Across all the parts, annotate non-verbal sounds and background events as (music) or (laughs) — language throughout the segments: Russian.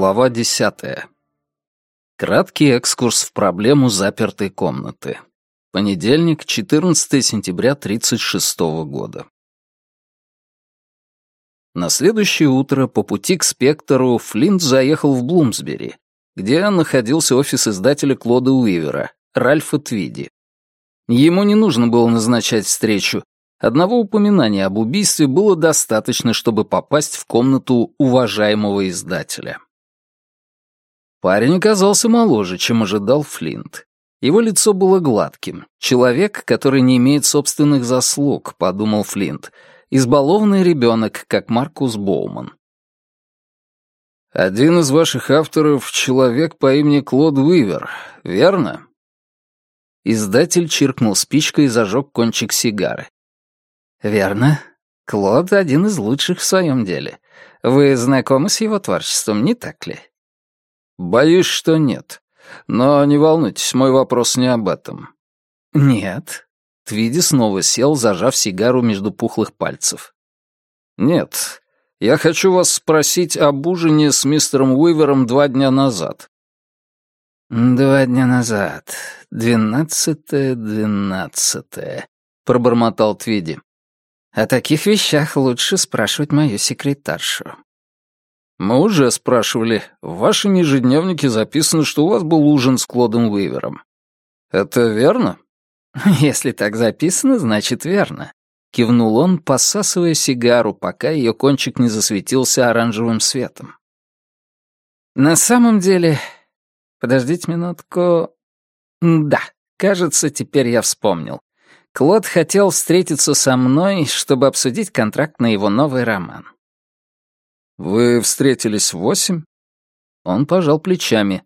Глава десятая. Краткий экскурс в проблему запертой комнаты. Понедельник, 14 сентября 1936 года. На следующее утро по пути к Спектору Флинт заехал в Блумсбери, где находился офис издателя Клода Уивера, Ральфа Твиди. Ему не нужно было назначать встречу. Одного упоминания об убийстве было достаточно, чтобы попасть в комнату уважаемого издателя. Парень оказался моложе, чем ожидал Флинт. Его лицо было гладким. Человек, который не имеет собственных заслуг, подумал Флинт. Избалованный ребенок, как Маркус Боуман. «Один из ваших авторов — человек по имени Клод Уивер, верно?» Издатель чиркнул спичкой и зажег кончик сигары. «Верно. Клод — один из лучших в своем деле. Вы знакомы с его творчеством, не так ли?» «Боюсь, что нет. Но не волнуйтесь, мой вопрос не об этом». «Нет». Твиди снова сел, зажав сигару между пухлых пальцев. «Нет. Я хочу вас спросить об ужине с мистером Уивером два дня назад». «Два дня назад. Двенадцатое, двенадцатое», — пробормотал Твиди. «О таких вещах лучше спрашивать мою секретаршу. «Мы уже спрашивали. В вашем ежедневнике записано, что у вас был ужин с Клодом Уивером. Это верно?» (laughs) «Если так записано, значит верно», — кивнул он, посасывая сигару, пока ее кончик не засветился оранжевым светом. «На самом деле... Подождите минутку... Да, кажется, теперь я вспомнил. Клод хотел встретиться со мной, чтобы обсудить контракт на его новый роман. «Вы встретились в восемь?» Он пожал плечами.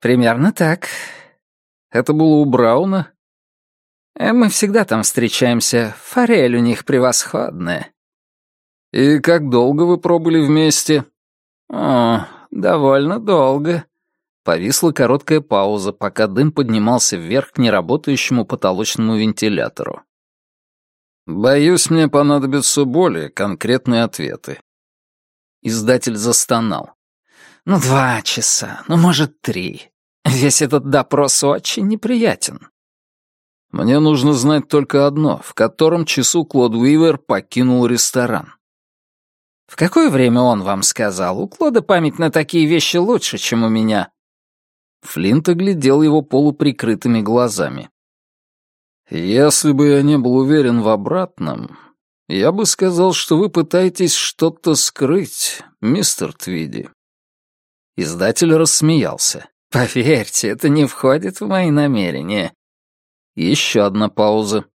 «Примерно так. Это было у Брауна?» э, «Мы всегда там встречаемся. Форель у них превосходная». «И как долго вы пробыли вместе?» «О, довольно долго». Повисла короткая пауза, пока дым поднимался вверх к неработающему потолочному вентилятору. «Боюсь, мне понадобятся более конкретные ответы. Издатель застонал. «Ну, два часа, ну, может, три. Весь этот допрос очень неприятен». «Мне нужно знать только одно, в котором часу Клод Уивер покинул ресторан». «В какое время он вам сказал? У Клода память на такие вещи лучше, чем у меня». Флинт оглядел его полуприкрытыми глазами. «Если бы я не был уверен в обратном, я бы сказал, что вы пытаетесь что-то скрыть, мистер Твиди. Издатель рассмеялся. Поверьте, это не входит в мои намерения. Еще одна пауза.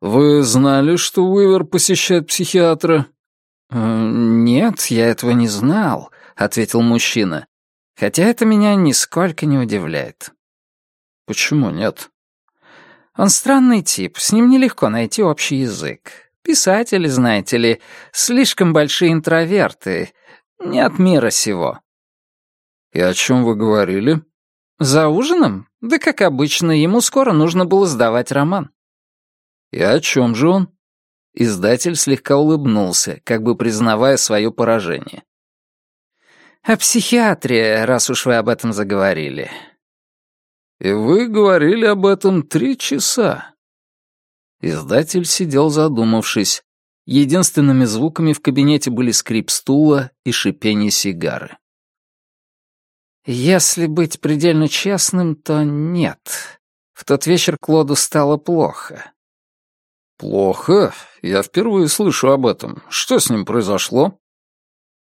Вы знали, что Уивер посещает психиатра? «Э, нет, я этого не знал, ответил мужчина. Хотя это меня нисколько не удивляет. Почему нет? Он странный тип, с ним нелегко найти общий язык. Писатели, знаете ли, слишком большие интроверты, не от мира сего». «И о чем вы говорили?» «За ужином? Да как обычно, ему скоро нужно было сдавать роман». «И о чем же он?» Издатель слегка улыбнулся, как бы признавая свое поражение. «О психиатрии, раз уж вы об этом заговорили». «И вы говорили об этом три часа. Издатель сидел задумавшись. Единственными звуками в кабинете были скрип стула и шипение сигары. Если быть предельно честным, то нет. В тот вечер Клоду стало плохо. «Плохо? Я впервые слышу об этом. Что с ним произошло?»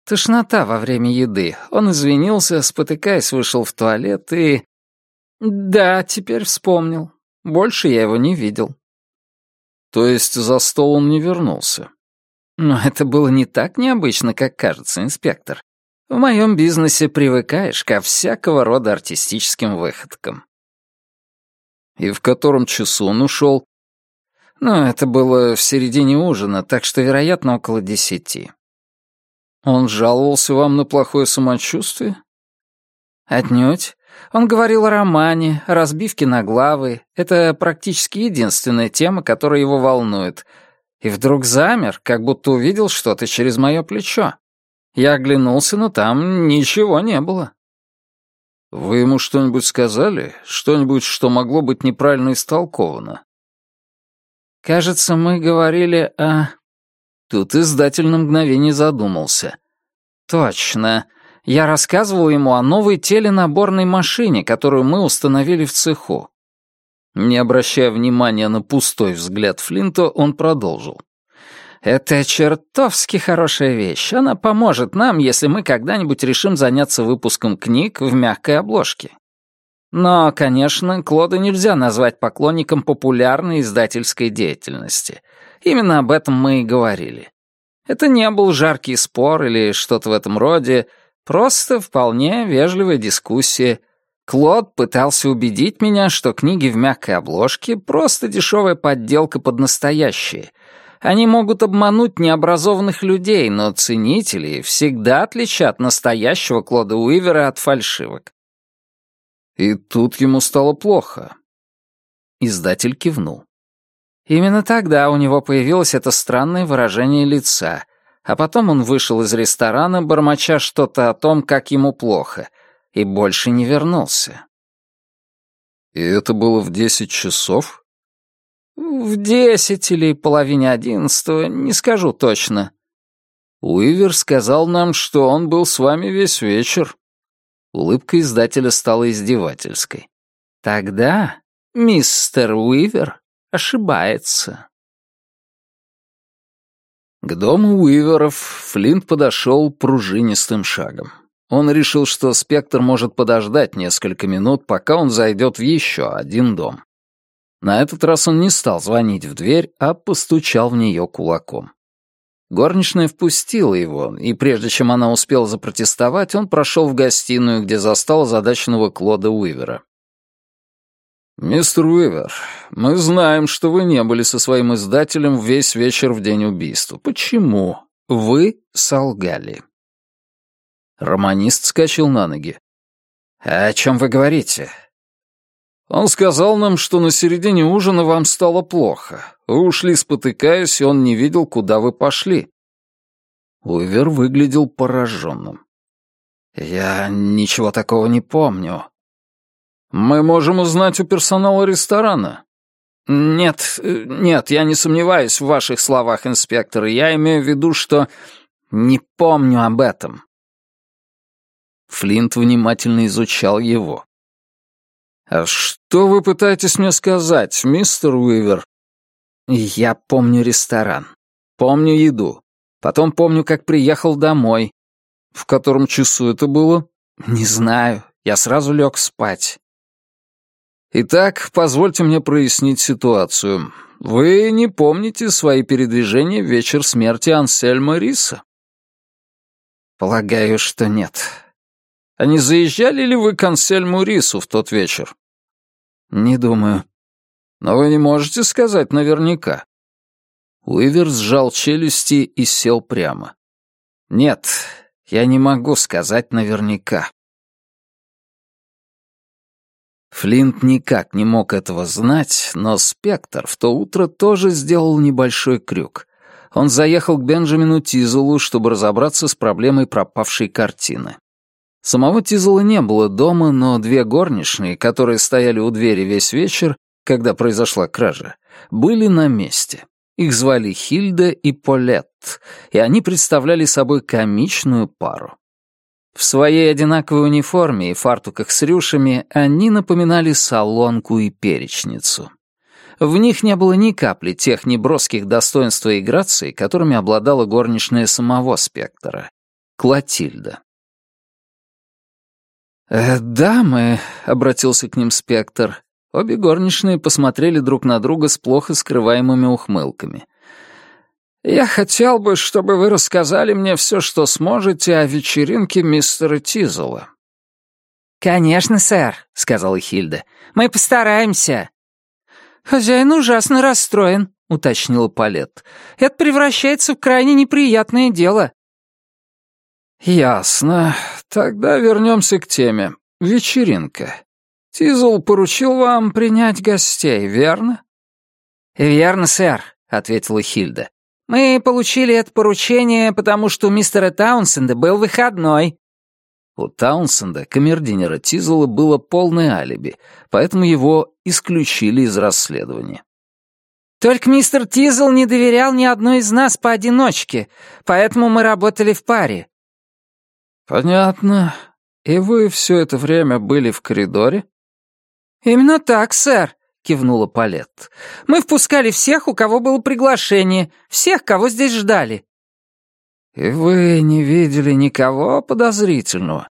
Тошнота во время еды. Он извинился, спотыкаясь, вышел в туалет и... Да, теперь вспомнил. Больше я его не видел. То есть за стол он не вернулся? Но это было не так необычно, как кажется, инспектор. В моем бизнесе привыкаешь ко всякого рода артистическим выходкам. И в котором часу он ушел? Ну, это было в середине ужина, так что, вероятно, около десяти. Он жаловался вам на плохое самочувствие? Отнюдь. Он говорил о романе, разбивке на главы. Это практически единственная тема, которая его волнует. И вдруг замер, как будто увидел что-то через мое плечо. Я оглянулся, но там ничего не было. Вы ему что-нибудь сказали? Что-нибудь, что могло быть неправильно истолковано? Кажется, мы говорили о... Тут издатель на мгновение задумался. Точно. Я рассказывал ему о новой теленаборной машине, которую мы установили в цеху. Не обращая внимания на пустой взгляд Флинта, он продолжил. «Это чертовски хорошая вещь. Она поможет нам, если мы когда-нибудь решим заняться выпуском книг в мягкой обложке. Но, конечно, Клода нельзя назвать поклонником популярной издательской деятельности. Именно об этом мы и говорили. Это не был жаркий спор или что-то в этом роде, просто вполне вежливая дискуссия. Клод пытался убедить меня, что книги в мягкой обложке — просто дешевая подделка под настоящие. Они могут обмануть необразованных людей, но ценители всегда отличат настоящего Клода Уивера от фальшивок. И тут ему стало плохо. Издатель кивнул. Именно тогда у него появилось это странное выражение лица, а потом он вышел из ресторана, бормоча что-то о том, как ему плохо, и больше не вернулся. И это было в десять часов? В десять или половине одиннадцатого, не скажу точно. Уивер сказал нам, что он был с вами весь вечер. Улыбка издателя стала издевательской. «Тогда мистер Уивер ошибается». К дому Уиверов Флинт подошел пружинистым шагом. Он решил, что спектр может подождать несколько минут, пока он зайдет в еще один дом. На этот раз он не стал звонить в дверь, а постучал в нее кулаком. Горничная впустила его, и прежде чем она успела запротестовать, он прошел в гостиную, где застал задаченного Клода Уивера. «Мистер Уивер, мы знаем, что вы не были со своим издателем весь вечер в день убийства. Почему? Вы солгали». Романист скачал на ноги. «О чем вы говорите? Он сказал нам, что на середине ужина вам стало плохо. Вы ушли, спотыкаясь, и он не видел, куда вы пошли. Уивер выглядел пораженным. «Я ничего такого не помню». «Мы можем узнать у персонала ресторана». «Нет, нет, я не сомневаюсь в ваших словах, инспектор. Я имею в виду, что не помню об этом». Флинт внимательно изучал его. «А что вы пытаетесь мне сказать, мистер Уивер?» «Я помню ресторан. Помню еду. Потом помню, как приехал домой. В котором часу это было?» «Не знаю. Я сразу лег спать». «Итак, позвольте мне прояснить ситуацию. Вы не помните свои передвижения в вечер смерти Ансельма Риса?» «Полагаю, что нет». «А не заезжали ли вы к Ансельму Рису в тот вечер?» «Не думаю». «Но вы не можете сказать наверняка». Уивер сжал челюсти и сел прямо. «Нет, я не могу сказать наверняка». Флинт никак не мог этого знать, но Спектр в то утро тоже сделал небольшой крюк. Он заехал к Бенджамину Тизелу, чтобы разобраться с проблемой пропавшей картины. Самого Тизела не было дома, но две горничные, которые стояли у двери весь вечер, когда произошла кража, были на месте. Их звали Хильда и Полет, и они представляли собой комичную пару. В своей одинаковой униформе и фартуках с рюшами они напоминали солонку и перечницу. В них не было ни капли тех неброских достоинств и грации, которыми обладала горничная самого Спектора — Клотильда. «Э, «Дамы», — обратился к ним Спектр. Обе горничные посмотрели друг на друга с плохо скрываемыми ухмылками. «Я хотел бы, чтобы вы рассказали мне все, что сможете о вечеринке мистера Тизела». «Конечно, сэр», — сказала Хильда. «Мы постараемся». «Хозяин ужасно расстроен», — уточнила Палет. «Это превращается в крайне неприятное дело. «Ясно. Тогда вернемся к теме. Вечеринка. Тизл поручил вам принять гостей, верно?» «Верно, сэр», — ответила Хильда. Мы получили это поручение, потому что у мистера Таунсенда был выходной». У Таунсенда, камердинера Тизела, было полное алиби, поэтому его исключили из расследования. «Только мистер Тизел не доверял ни одной из нас поодиночке, поэтому мы работали в паре». «Понятно. И вы все это время были в коридоре?» «Именно так, сэр. — кивнула Палет. «Мы впускали всех, у кого было приглашение, всех, кого здесь ждали». «И вы не видели никого подозрительного?»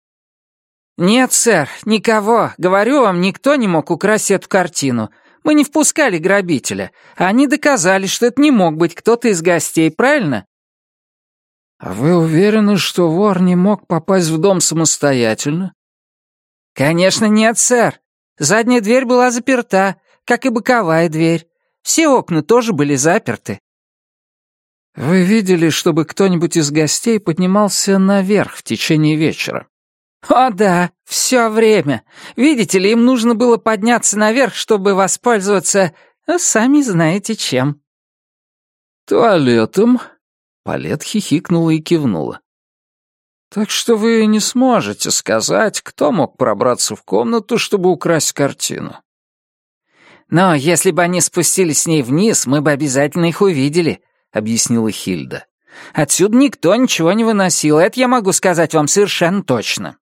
«Нет, сэр, никого. Говорю вам, никто не мог украсть эту картину. Мы не впускали грабителя. Они доказали, что это не мог быть кто-то из гостей, правильно?» «А вы уверены, что вор не мог попасть в дом самостоятельно?» «Конечно нет, сэр. Задняя дверь была заперта, как и боковая дверь. Все окна тоже были заперты. Вы видели, чтобы кто-нибудь из гостей поднимался наверх в течение вечера? О да, все время. Видите ли, им нужно было подняться наверх, чтобы воспользоваться, э, сами знаете чем. Туалетом? Палет хихикнула и кивнула. Так что вы не сможете сказать, кто мог пробраться в комнату, чтобы украсть картину. «Но если бы они спустились с ней вниз, мы бы обязательно их увидели», — объяснила Хильда. «Отсюда никто ничего не выносил, это я могу сказать вам совершенно точно».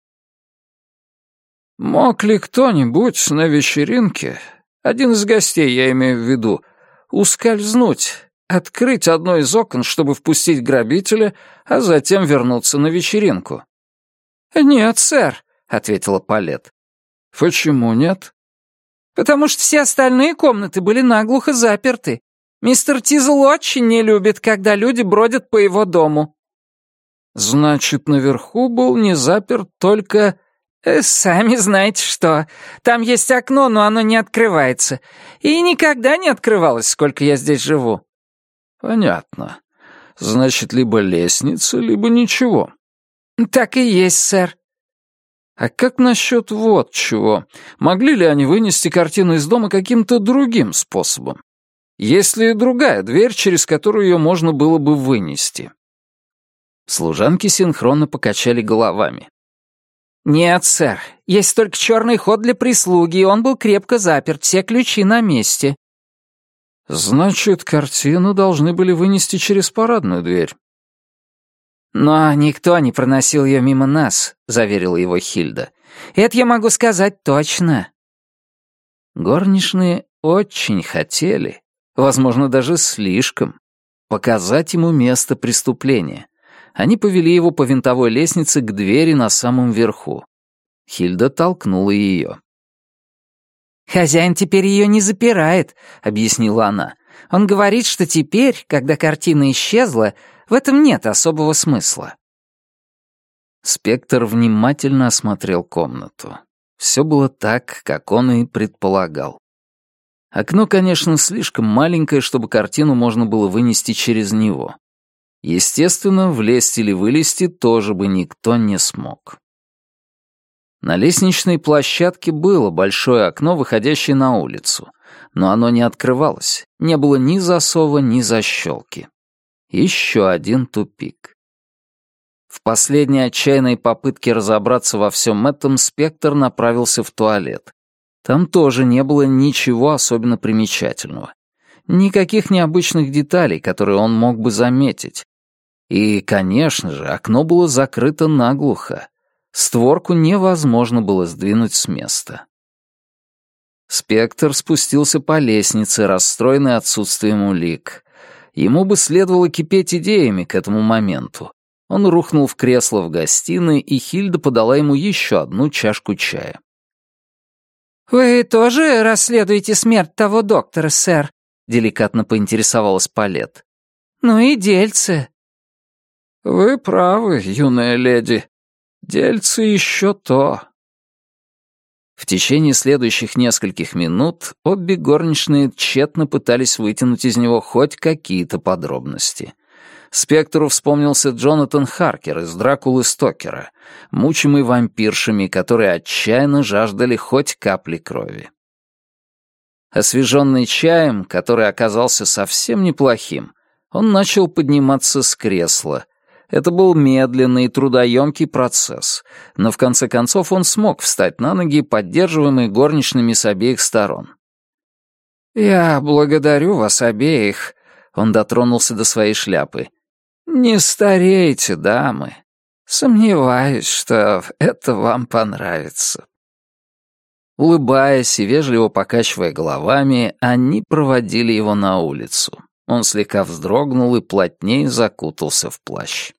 «Мог ли кто-нибудь на вечеринке, один из гостей, я имею в виду, ускользнуть, открыть одно из окон, чтобы впустить грабителя, а затем вернуться на вечеринку?» «Нет, сэр», — ответила Палет. «Почему нет?» Потому что все остальные комнаты были наглухо заперты. Мистер Тизл очень не любит, когда люди бродят по его дому». «Значит, наверху был не заперт только...» э, «Сами знаете что. Там есть окно, но оно не открывается. И никогда не открывалось, сколько я здесь живу». «Понятно. Значит, либо лестница, либо ничего». «Так и есть, сэр. А как насчет вот чего? Могли ли они вынести картину из дома каким-то другим способом? Есть ли другая дверь, через которую ее можно было бы вынести? Служанки синхронно покачали головами. «Нет, сэр. Есть только черный ход для прислуги, и он был крепко заперт, все ключи на месте». «Значит, картину должны были вынести через парадную дверь». «Но никто не проносил ее мимо нас», — заверила его Хильда. «Это я могу сказать точно». Горничные очень хотели, возможно, даже слишком, показать ему место преступления. Они повели его по винтовой лестнице к двери на самом верху. Хильда толкнула ее. «Хозяин теперь ее не запирает», — объяснила она. «Он говорит, что теперь, когда картина исчезла, в этом нет особого смысла». Спектр внимательно осмотрел комнату. Все было так, как он и предполагал. Окно, конечно, слишком маленькое, чтобы картину можно было вынести через него. Естественно, влезть или вылезти тоже бы никто не смог. На лестничной площадке было большое окно, выходящее на улицу, но оно не открывалось, не было ни засова, ни защелки. Еще один тупик. В последней отчаянной попытке разобраться во всем этом Спектр направился в туалет. Там тоже не было ничего особенно примечательного. Никаких необычных деталей, которые он мог бы заметить. И, конечно же, окно было закрыто наглухо. Створку невозможно было сдвинуть с места. Спектр спустился по лестнице, расстроенный отсутствием улик. Ему бы следовало кипеть идеями к этому моменту. Он рухнул в кресло в гостиной, и Хильда подала ему еще одну чашку чая. «Вы тоже расследуете смерть того доктора, сэр?» — деликатно поинтересовалась Палет. «Ну и дельце». «Вы правы, юная леди. Дельце еще то». В течение следующих нескольких минут обе горничные тщетно пытались вытянуть из него хоть какие-то подробности. Спектру вспомнился Джонатан Харкер из «Дракулы Стокера», мучимый вампиршами, которые отчаянно жаждали хоть капли крови. Освеженный чаем, который оказался совсем неплохим, Он начал подниматься с кресла. Это был медленный и трудоемкий процесс, но в конце концов он смог встать на ноги, поддерживаемый горничными с обеих сторон. «Я благодарю вас обеих», — он дотронулся до своей шляпы. «Не старейте, дамы. Сомневаюсь, что это вам понравится». Улыбаясь и вежливо покачивая головами, они проводили его на улицу. Он слегка вздрогнул и плотнее закутался в плащ.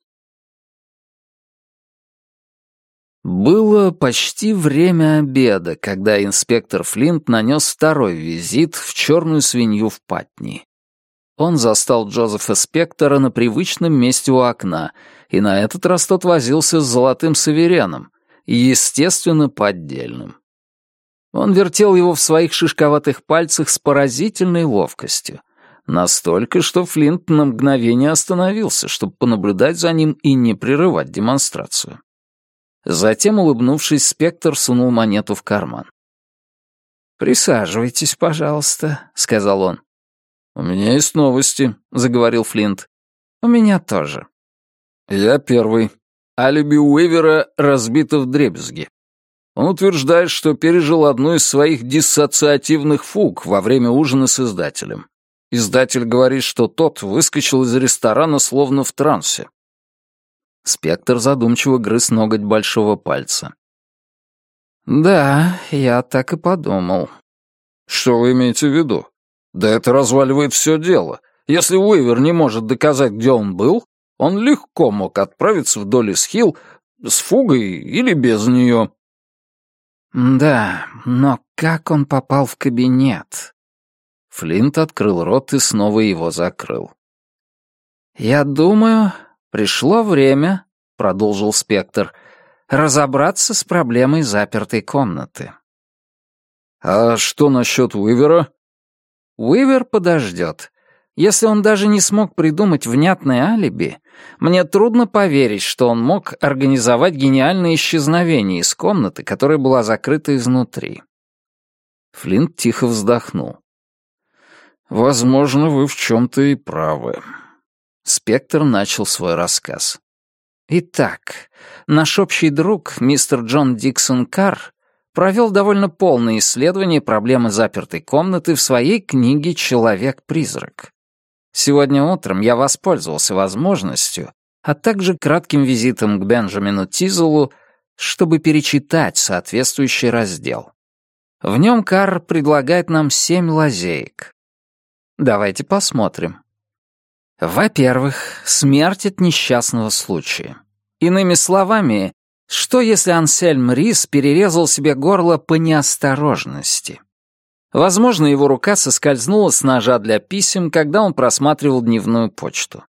Было почти время обеда, когда инспектор Флинт нанес второй визит в черную свинью в Патни. Он застал Джозефа Спектора на привычном месте у окна, и на этот раз тот возился с золотым савереном, естественно, поддельным. Он вертел его в своих шишковатых пальцах с поразительной ловкостью. Настолько, что Флинт на мгновение остановился, чтобы понаблюдать за ним и не прерывать демонстрацию. Затем, улыбнувшись, Спектр сунул монету в карман. «Присаживайтесь, пожалуйста», — сказал он. «У меня есть новости», — заговорил Флинт. «У меня тоже». «Я первый. Алиби Уэвера разбито в дребезги. Он утверждает, что пережил одну из своих диссоциативных фуг во время ужина с издателем. Издатель говорит, что тот выскочил из ресторана словно в трансе. Спектр задумчиво грыз ноготь большого пальца. «Да, я так и подумал». «Что вы имеете в виду? Да это разваливает все дело. Если Уивер не может доказать, где он был, он легко мог отправиться в Долис Хилл с фугой или без нее». «Да, но как он попал в кабинет?» Флинт открыл рот и снова его закрыл. «Я думаю, «Пришло время», — продолжил Спектр, — «разобраться с проблемой запертой комнаты». «А что насчет Уивера?» «Уивер подождет. Если он даже не смог придумать внятное алиби, мне трудно поверить, что он мог организовать гениальное исчезновение из комнаты, которая была закрыта изнутри». Флинт тихо вздохнул. «Возможно, вы в чем-то и правы». Спектр начал свой рассказ. Итак, наш общий друг, мистер Джон Диксон Карр, провел довольно полное исследование проблемы запертой комнаты в своей книге «Человек-призрак». Сегодня утром я воспользовался возможностью, а также кратким визитом к Бенджамину Тизелу, чтобы перечитать соответствующий раздел. В нем Карр предлагает нам семь лазеек. Давайте посмотрим. Во-первых, смерть от несчастного случая. Иными словами, что если Ансельм Рис перерезал себе горло по неосторожности? Возможно, его рука соскользнула с ножа для писем, когда он просматривал дневную почту.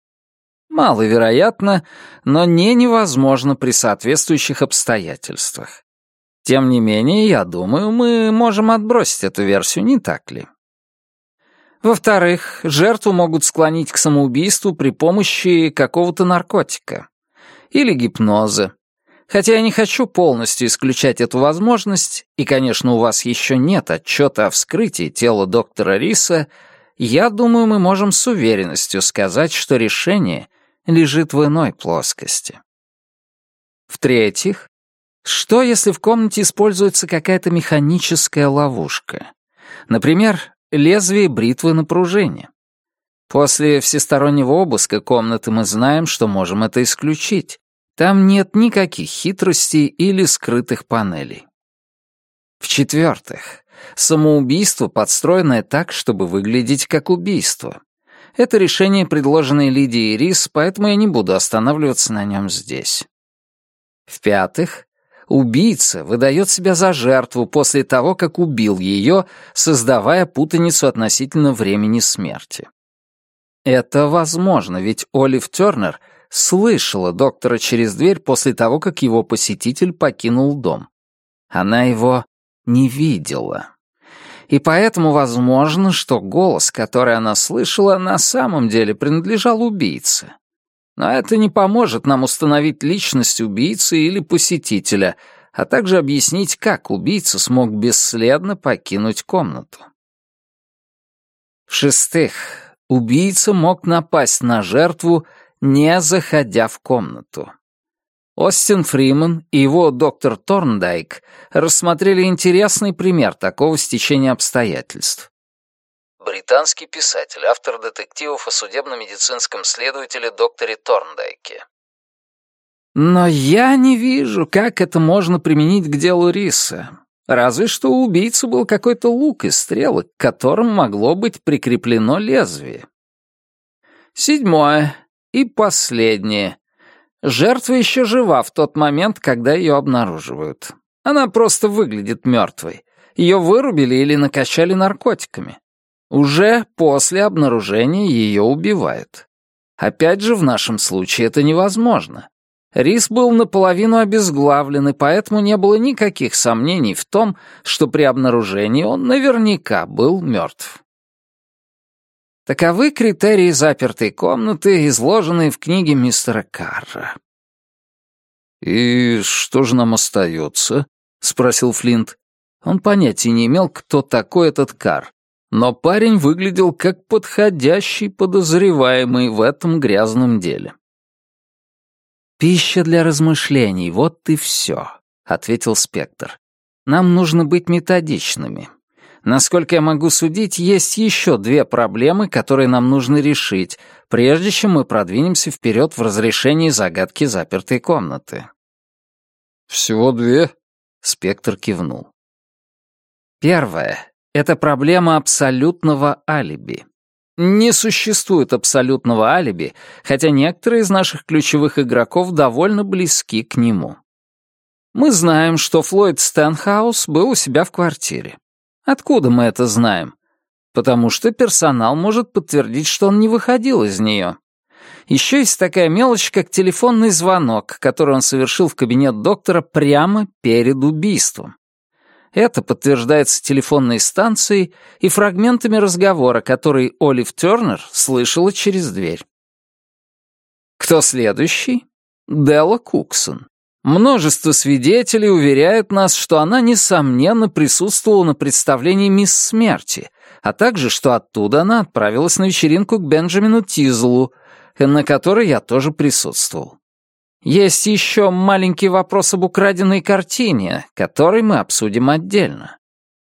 Маловероятно, но не невозможно при соответствующих обстоятельствах. Тем не менее, я думаю, мы можем отбросить эту версию, не так ли? Во-вторых, жертву могут склонить к самоубийству при помощи какого-то наркотика или гипноза. Хотя я не хочу полностью исключать эту возможность, и, конечно, у вас еще нет отчета о вскрытии тела доктора Риса, я думаю, мы можем с уверенностью сказать, что решение лежит в иной плоскости. В-третьих, что если в комнате используется какая-то механическая ловушка? Например, лезвие бритвы на пружине. После всестороннего обыска комнаты мы знаем, что можем это исключить. Там нет никаких хитростей или скрытых панелей. В-четвертых, самоубийство, подстроенное так, чтобы выглядеть как убийство. Это решение, предложенное Лидией Рис, поэтому я не буду останавливаться на нем здесь. В-пятых, Убийца выдает себя за жертву после того, как убил ее, создавая путаницу относительно времени смерти. Это возможно, ведь Олив Тернер слышала доктора через дверь после того, как его посетитель покинул дом. Она его не видела. И поэтому возможно, что голос, который она слышала, на самом деле принадлежал убийце. Но это не поможет нам установить личность убийцы или посетителя, а также объяснить, как убийца смог бесследно покинуть комнату. В-шестых, убийца мог напасть на жертву, не заходя в комнату. Остин Фриман и его доктор Торндайк рассмотрели интересный пример такого стечения обстоятельств. Британский писатель, автор детективов о судебно-медицинском следователе докторе Торндайке. Но я не вижу, как это можно применить к делу Риса. Разве что у убийцы был какой-то лук и стрелы, к которым могло быть прикреплено лезвие. Седьмое и последнее. Жертва еще жива в тот момент, когда ее обнаруживают. Она просто выглядит мертвой. Ее вырубили или накачали наркотиками. Уже после обнаружения ее убивают. Опять же, в нашем случае это невозможно. Рис был наполовину обезглавлен, и поэтому не было никаких сомнений в том, что при обнаружении он наверняка был мертв. Таковы критерии запертой комнаты, изложенные в книге мистера Карра. «И что же нам остается?» — спросил Флинт. Он понятия не имел, кто такой этот Карр, но парень выглядел как подходящий подозреваемый в этом грязном деле. «Пища для размышлений, вот и все», — ответил Спектр. «Нам нужно быть методичными. Насколько я могу судить, есть еще две проблемы, которые нам нужно решить, прежде чем мы продвинемся вперед в разрешении загадки запертой комнаты». «Всего две?» — Спектр кивнул. Первое — это проблема абсолютного алиби. Не существует абсолютного алиби, хотя некоторые из наших ключевых игроков довольно близки к нему. Мы знаем, что Флойд Стэнхаус был у себя в квартире. Откуда мы это знаем? Потому что персонал может подтвердить, что он не выходил из нее. Еще есть такая мелочь, как телефонный звонок, который он совершил в кабинет доктора прямо перед убийством. Это подтверждается телефонной станцией и фрагментами разговора, который Олив Тернер слышала через дверь. Кто следующий? Делла Куксон. Множество свидетелей уверяют нас, что она, несомненно, присутствовала на представлении «Мисс Смерти», а также, что оттуда она отправилась на вечеринку к Бенджамину Тизлу, на которой я тоже присутствовал. Есть еще маленький вопрос об украденной картине, который мы обсудим отдельно.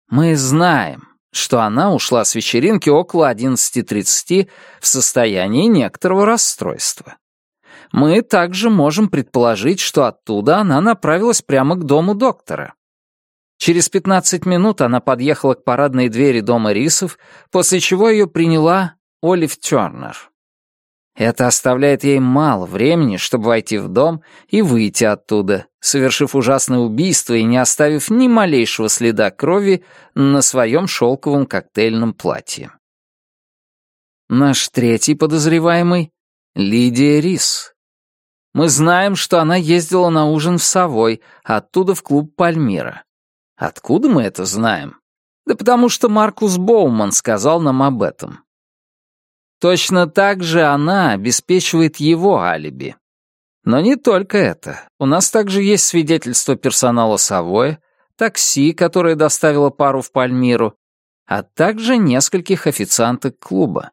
Мы знаем, что она ушла с вечеринки около 11.30 в состоянии некоторого расстройства. Мы также можем предположить, что оттуда она направилась прямо к дому доктора. Через 15 минут она подъехала к парадной двери дома Рисов, после чего ее приняла Олив Тернер. Это оставляет ей мало времени, чтобы войти в дом и выйти оттуда, совершив ужасное убийство и не оставив ни малейшего следа крови на своем шелковом коктейльном платье. Наш третий подозреваемый — Лидия Рис. Мы знаем, что она ездила на ужин в Совой, оттуда в клуб Пальмира. Откуда мы это знаем? Да потому что Маркус Боуман сказал нам об этом. Точно так же она обеспечивает его алиби. Но не только это. У нас также есть свидетельство персонала Савоя, такси, которое доставило пару в Пальмиру, а также нескольких официанток клуба.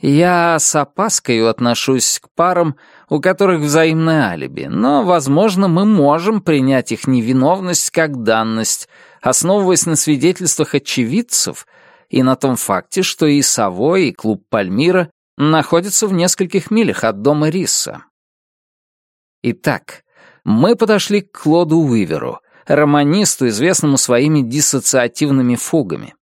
Я с опаской отношусь к парам, у которых взаимное алиби, но, возможно, мы можем принять их невиновность как данность, основываясь на свидетельствах очевидцев — и на том факте, что и Савой, и клуб Пальмира находятся в нескольких милях от дома Риса. Итак, мы подошли к Клоду Уиверу, романисту, известному своими диссоциативными фугами.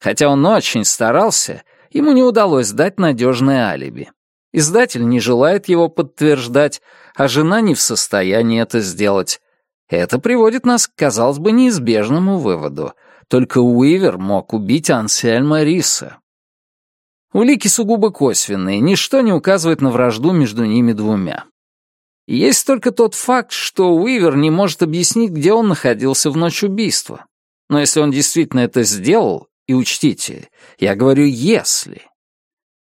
Хотя он очень старался, ему не удалось дать надежное алиби. Издатель не желает его подтверждать, а жена не в состоянии это сделать. Это приводит нас казалось бы, неизбежному выводу — только Уивер мог убить Ансельма Риса. Улики сугубо косвенные, ничто не указывает на вражду между ними двумя. Есть только тот факт, что Уивер не может объяснить, где он находился в ночь убийства. Но если он действительно это сделал, и учтите, я говорю «если»,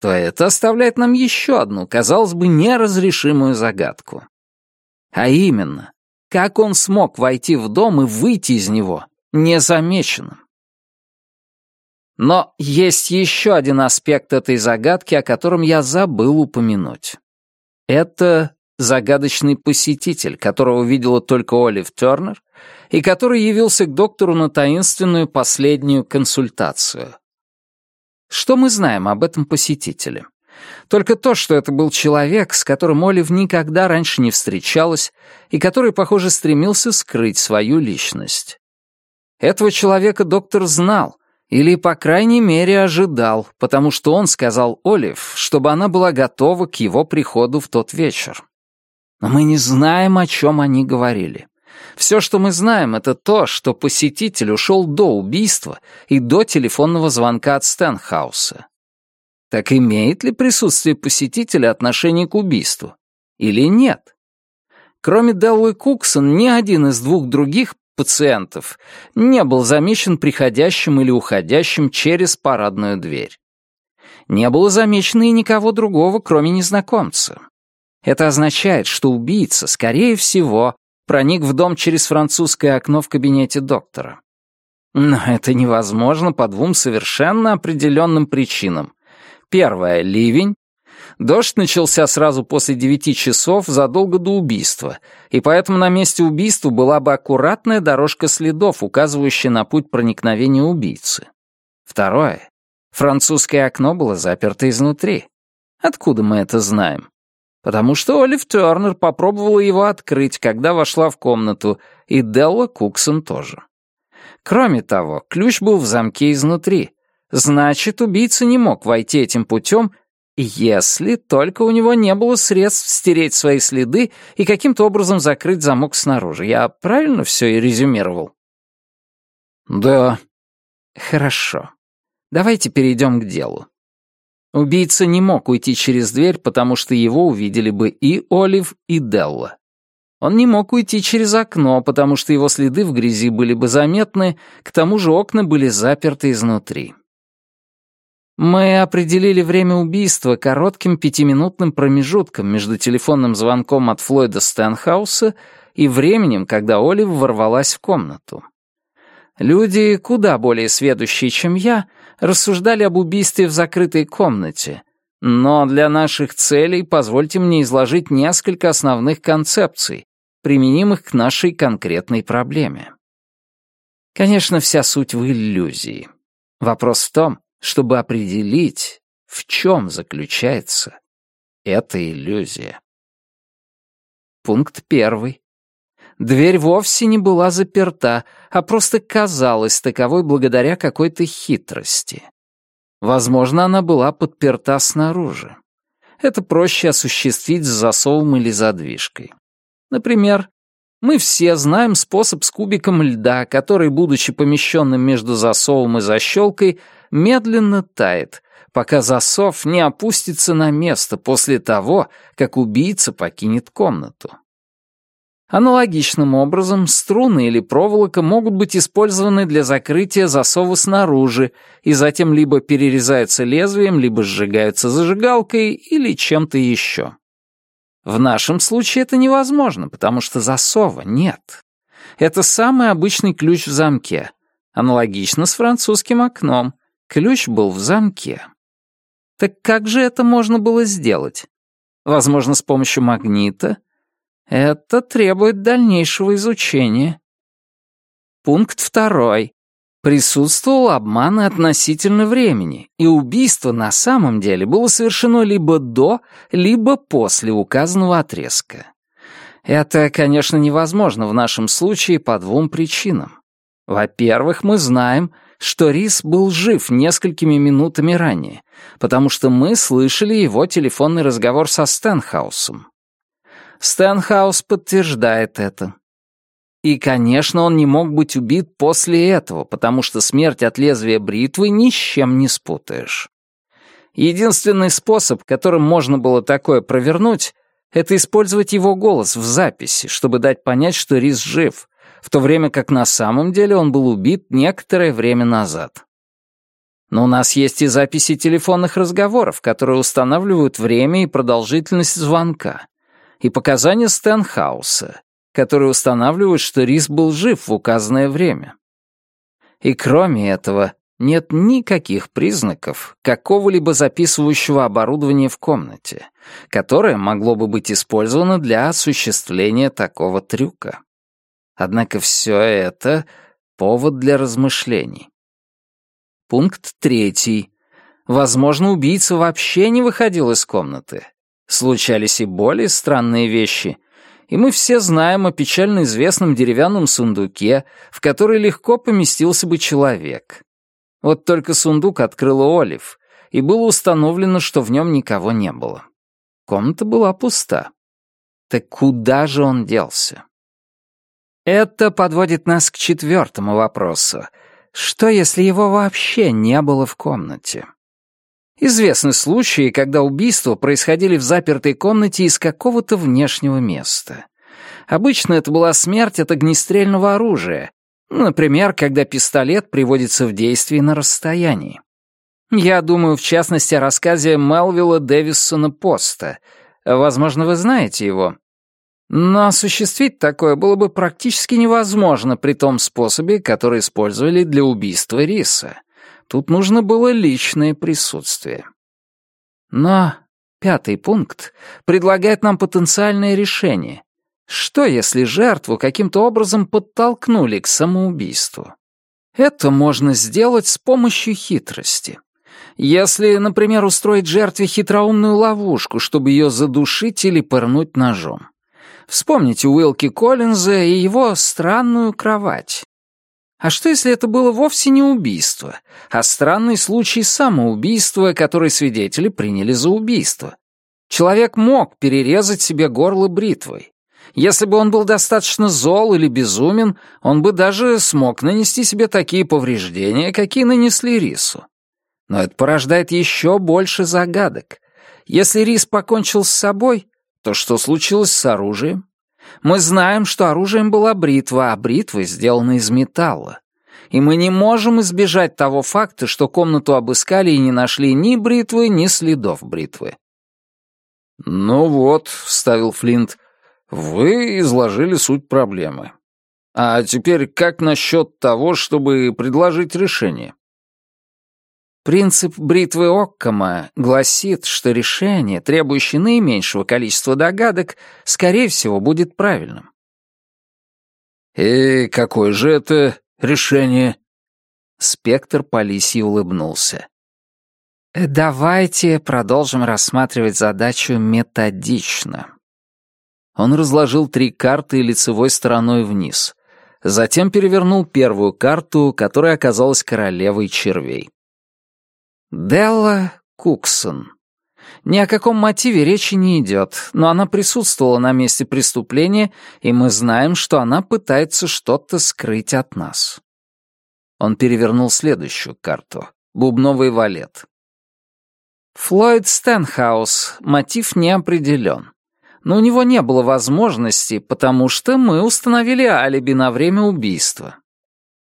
то это оставляет нам еще одну, казалось бы, неразрешимую загадку. А именно, как он смог войти в дом и выйти из него, незамеченным. Но есть еще один аспект этой загадки, о котором я забыл упомянуть. Это загадочный посетитель, которого видела только Олив Тернер, и который явился к доктору на таинственную последнюю консультацию. Что мы знаем об этом посетителе? Только то, что это был человек, с которым Олив никогда раньше не встречалась и который, похоже, стремился скрыть свою личность. Этого человека доктор знал, или, по крайней мере, ожидал, потому что он сказал Олив, чтобы она была готова к его приходу в тот вечер. Но мы не знаем, о чем они говорили. Все, что мы знаем, это то, что посетитель ушел до убийства и до телефонного звонка от Стэнхауса. Так имеет ли присутствие посетителя отношение к убийству? Или нет? Кроме Деллы Куксон, ни один из двух других пациентов не был замечен приходящим или уходящим через парадную дверь. Не было замечено и никого другого, кроме незнакомца. Это означает, что убийца, скорее всего, проник в дом через французское окно в кабинете доктора. Но это невозможно по двум совершенно определенным причинам. Первое — ливень. Дождь начался сразу после девяти часов, задолго до убийства, и поэтому на месте убийства была бы аккуратная дорожка следов, указывающая на путь проникновения убийцы. Второе. Французское окно было заперто изнутри. Откуда мы это знаем? Потому что Олив Тернер попробовала его открыть, когда вошла в комнату, и Делла Куксон тоже. Кроме того, ключ был в замке изнутри, Значит, убийца не мог войти этим путем, если только у него не было средств стереть свои следы и каким-то образом закрыть замок снаружи. Я правильно все и резюмировал? Да. Хорошо. Давайте перейдем к делу. Убийца не мог уйти через дверь, потому что его увидели бы и Олив, и Делла. Он не мог уйти через окно, потому что его следы в грязи были бы заметны, к тому же окна были заперты изнутри. Мы определили время убийства коротким пятиминутным промежутком между телефонным звонком от Флойда Стэнхауса и временем, когда Олив ворвалась в комнату. Люди, куда более сведущие, чем я, рассуждали об убийстве в закрытой комнате, но для наших целей позвольте мне изложить несколько основных концепций, применимых к нашей конкретной проблеме. Конечно, вся суть в иллюзии. Вопрос в том, чтобы определить, в чем заключается эта иллюзия. Пункт первый. Дверь вовсе не была заперта, а просто казалась таковой благодаря какой-то хитрости. Возможно, она была подперта снаружи. Это проще осуществить с засовом или задвижкой. Например, мы все знаем способ с кубиком льда, который, будучи помещенным между засовом и защелкой, медленно тает, пока засов не опустится на место после того, как убийца покинет комнату. Аналогичным образом струны или проволока могут быть использованы для закрытия засова снаружи и затем либо перерезаются лезвием, либо сжигаются зажигалкой или чем-то еще. В нашем случае это невозможно, потому что засова нет. Это самый обычный ключ в замке. Аналогично с французским окном. Ключ был в замке. Так как же это можно было сделать? Возможно, с помощью магнита? Это требует дальнейшего изучения. Пункт второй. Присутствовал обман относительно времени, и убийство на самом деле было совершено либо до, либо после указанного отрезка. Это, конечно, невозможно в нашем случае по двум причинам. Во-первых, мы знаем, что Рис был жив несколькими минутами ранее, потому что мы слышали его телефонный разговор со Стэнхаусом. Стэнхаус подтверждает это. И, конечно, он не мог быть убит после этого, потому что смерть от лезвия бритвы ни с чем не спутаешь. Единственный способ, которым можно было такое провернуть, это использовать его голос в записи, чтобы дать понять, что Рис жив, в то время как на самом деле он был убит некоторое время назад. Но у нас есть и записи телефонных разговоров, которые устанавливают время и продолжительность звонка, и показания Стэнхауса, которые устанавливают, что Рис был жив в указанное время. И кроме этого, нет никаких признаков какого-либо записывающего оборудования в комнате, которое могло бы быть использовано для осуществления такого трюка. Однако все это — повод для размышлений. Пункт третий. Возможно, убийца вообще не выходил из комнаты. Случались и более странные вещи, и мы все знаем о печально известном деревянном сундуке, в который легко поместился бы человек. Вот только сундук открыла Олив, и было установлено, что в нем никого не было. Комната была пуста. Так куда же он делся? Это подводит нас к четвертому вопросу. Что, если его вообще не было в комнате? Известны случаи, когда убийства происходили в запертой комнате из какого-то внешнего места. Обычно это была смерть от огнестрельного оружия, например, когда пистолет приводится в действие на расстоянии. Я думаю, в частности, о рассказе Мелвилла Дэвисона Поста. Возможно, вы знаете его. Но осуществить такое было бы практически невозможно при том способе, который использовали для убийства Риса. Тут нужно было личное присутствие. Но пятый пункт предлагает нам потенциальное решение. Что, если жертву каким-то образом подтолкнули к самоубийству? Это можно сделать с помощью хитрости. Если, например, устроить жертве хитроумную ловушку, чтобы ее задушить или пырнуть ножом. Вспомните Уилки Коллинза и его странную кровать. А что, если это было вовсе не убийство, а странный случай самоубийства, который свидетели приняли за убийство? Человек мог перерезать себе горло бритвой. Если бы он был достаточно зол или безумен, он бы даже смог нанести себе такие повреждения, какие нанесли Рису. Но это порождает еще больше загадок. Если Рис покончил с собой, то что случилось с оружием? Мы знаем, что оружием была бритва, а бритва сделана из металла. И мы не можем избежать того факта, что комнату обыскали и не нашли ни бритвы, ни следов бритвы. «Ну вот», — вставил Флинт, — «вы изложили суть проблемы. А теперь как насчет того, чтобы предложить решение?» Принцип бритвы Оккама гласит, что решение, требующее наименьшего количества догадок, скорее всего, будет правильным. «И какое же это решение?» Спектр Полисии улыбнулся. «Давайте продолжим рассматривать задачу методично». Он разложил три карты лицевой стороной вниз. Затем перевернул первую карту, которая оказалась королевой червей. Делла Куксон. Ни о каком мотиве речи не идет, но она присутствовала на месте преступления, и мы знаем, что она пытается что-то скрыть от нас. Он перевернул следующую карту. Бубновый валет. Флойд Стэнхаус. Мотив не определен. Но у него не было возможности, потому что мы установили алиби на время убийства.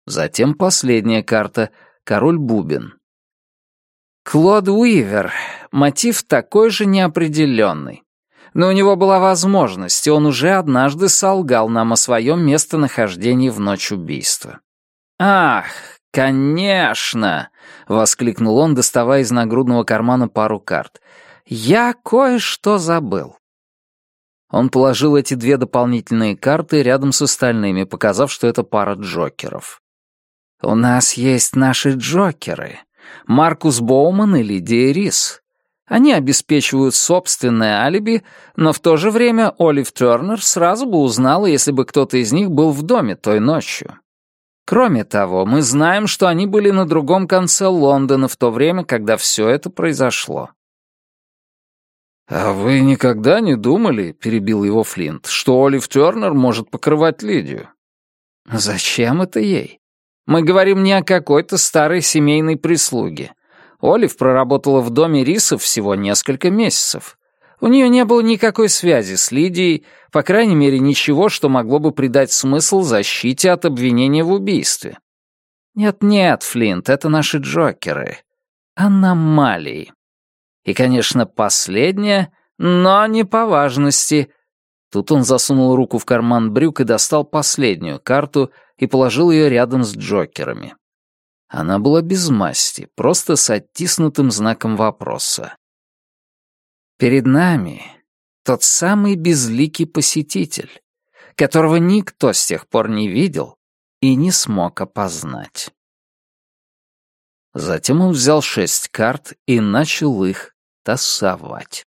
Затем последняя карта. Король Бубен. Клод Уивер. Мотив такой же неопределенный. Но у него была возможность, и он уже однажды солгал нам о своем местонахождении в ночь убийства. «Ах, конечно!» — воскликнул он, доставая из нагрудного кармана пару карт. «Я кое-что забыл». Он положил эти две дополнительные карты рядом с остальными, показав, что это пара джокеров. «У нас есть наши джокеры», Маркус Боуман и Лидия Рис. Они обеспечивают собственное алиби, но в то же время Олив Тернер сразу бы узнала, если бы кто-то из них был в доме той ночью. Кроме того, мы знаем, что они были на другом конце Лондона в то время, когда все это произошло. «А вы никогда не думали, — перебил его Флинт, — что Олив Тернер может покрывать Лидию?» «Зачем это ей? Мы говорим не о какой-то старой семейной прислуге. Олив проработала в доме Рисов всего несколько месяцев. У нее не было никакой связи с Лидией, по крайней мере, ничего, что могло бы придать смысл защите от обвинения в убийстве. Нет-нет, Флинт, это наши Джокеры. Аномалии. И, конечно, последнее, но не по важности. Тут он засунул руку в карман брюк и достал последнюю карту — и положил ее рядом с Джокерами. Она была без масти, просто с оттиснутым знаком вопроса. Перед нами тот самый безликий посетитель, которого никто с тех пор не видел и не смог опознать. Затем он взял шесть карт и начал их тасовать.